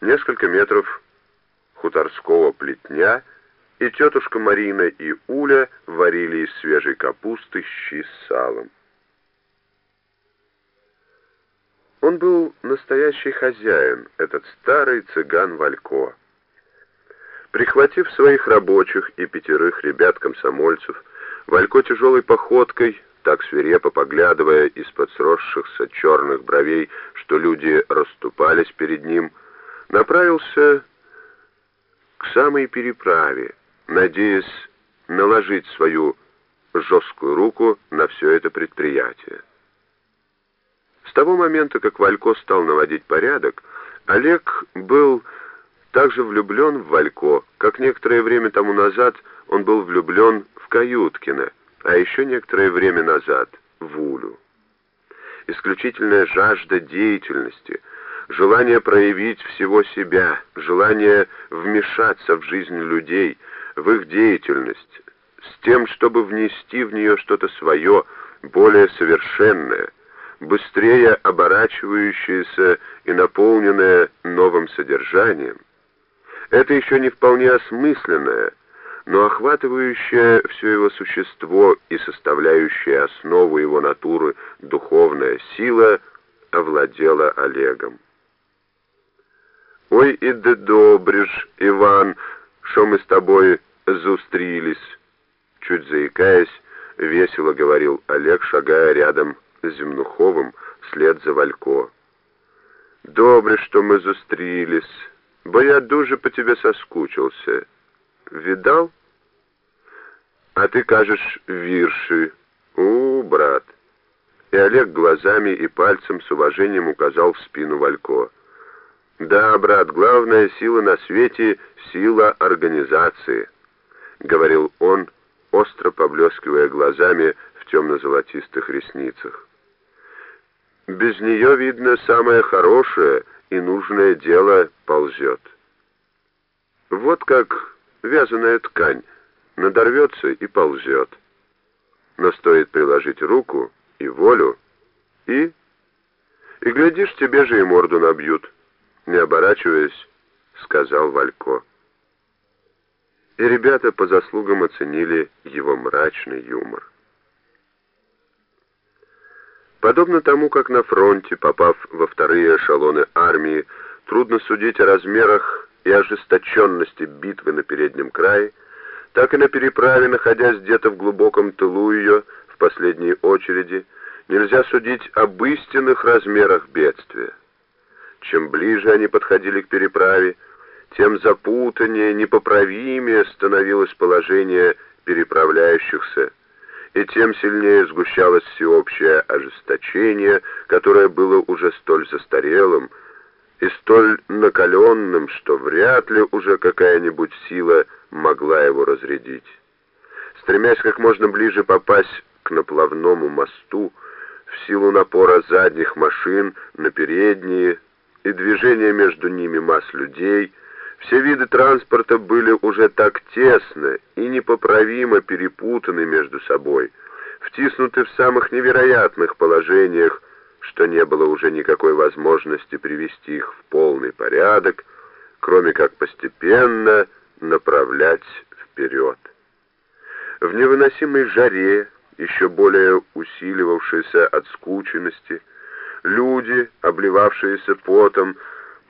несколько метров хуторского плетня, и тетушка Марина и Уля варили из свежей капусты щи с салом. Он был настоящий хозяин, этот старый цыган Валько. Прихватив своих рабочих и пятерых ребят-комсомольцев, Валько тяжелой походкой, так свирепо поглядывая из-под сросшихся черных бровей, что люди расступались перед ним, направился к самой переправе, надеясь наложить свою жесткую руку на все это предприятие. С того момента, как Валько стал наводить порядок, Олег был также влюблен в Валько, как некоторое время тому назад он был влюблен в Каюткина, а еще некоторое время назад в Улю. Исключительная жажда деятельности, желание проявить всего себя, желание вмешаться в жизнь людей, в их деятельность, с тем, чтобы внести в нее что-то свое, более совершенное, быстрее оборачивающееся и наполненное новым содержанием, это еще не вполне осмысленное, но охватывающее все его существо и составляющая основу его натуры духовная сила овладела Олегом. «Ой, и да добриш, Иван, что мы с тобой зустрились!» Чуть заикаясь, весело говорил Олег, шагая рядом с Земнуховым вслед за Валько. «Добре, что мы зустрілись, бо я дуже по тебе соскучился. Видал? А ты кажешь вирши. У, брат!» И Олег глазами и пальцем с уважением указал в спину Валько. «Да, брат, главная сила на свете — сила организации», — говорил он, остро поблескивая глазами в темно-золотистых ресницах. Без нее, видно, самое хорошее и нужное дело ползет. Вот как вязаная ткань надорвется и ползет. Но стоит приложить руку и волю, и... И, глядишь, тебе же и морду набьют, не оборачиваясь, сказал Валько. И ребята по заслугам оценили его мрачный юмор. Подобно тому, как на фронте, попав во вторые эшелоны армии, трудно судить о размерах и ожесточенности битвы на переднем крае, так и на переправе, находясь где-то в глубоком тылу ее, в последней очереди, нельзя судить об истинных размерах бедствия. Чем ближе они подходили к переправе, тем запутаннее, непоправимее становилось положение переправляющихся, и тем сильнее сгущалось всеобщее ожесточение, которое было уже столь застарелым и столь накаленным, что вряд ли уже какая-нибудь сила могла его разрядить. Стремясь как можно ближе попасть к наплавному мосту, в силу напора задних машин на передние и движения между ними масс людей — все виды транспорта были уже так тесно и непоправимо перепутаны между собой, втиснуты в самых невероятных положениях, что не было уже никакой возможности привести их в полный порядок, кроме как постепенно направлять вперед. В невыносимой жаре, еще более усиливавшейся от скученности, люди, обливавшиеся потом,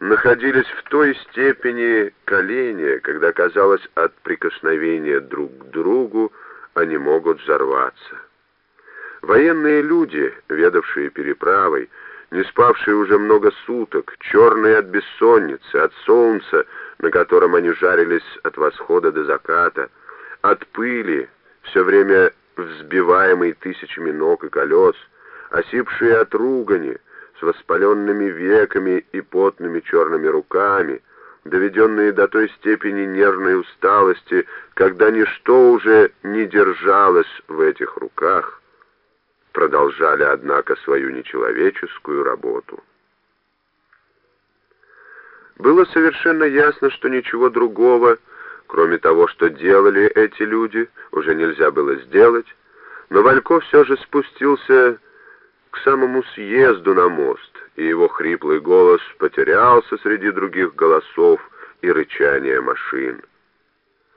находились в той степени коления, когда, казалось, от прикосновения друг к другу они могут взорваться. Военные люди, ведавшие переправой, не спавшие уже много суток, черные от бессонницы, от солнца, на котором они жарились от восхода до заката, от пыли, все время взбиваемой тысячами ног и колес, осипшие от ругани, с воспаленными веками и потными черными руками, доведенные до той степени нервной усталости, когда ничто уже не держалось в этих руках, продолжали, однако, свою нечеловеческую работу. Было совершенно ясно, что ничего другого, кроме того, что делали эти люди, уже нельзя было сделать, но Валько все же спустился к самому съезду на мост и его хриплый голос потерялся среди других голосов и рычания машин.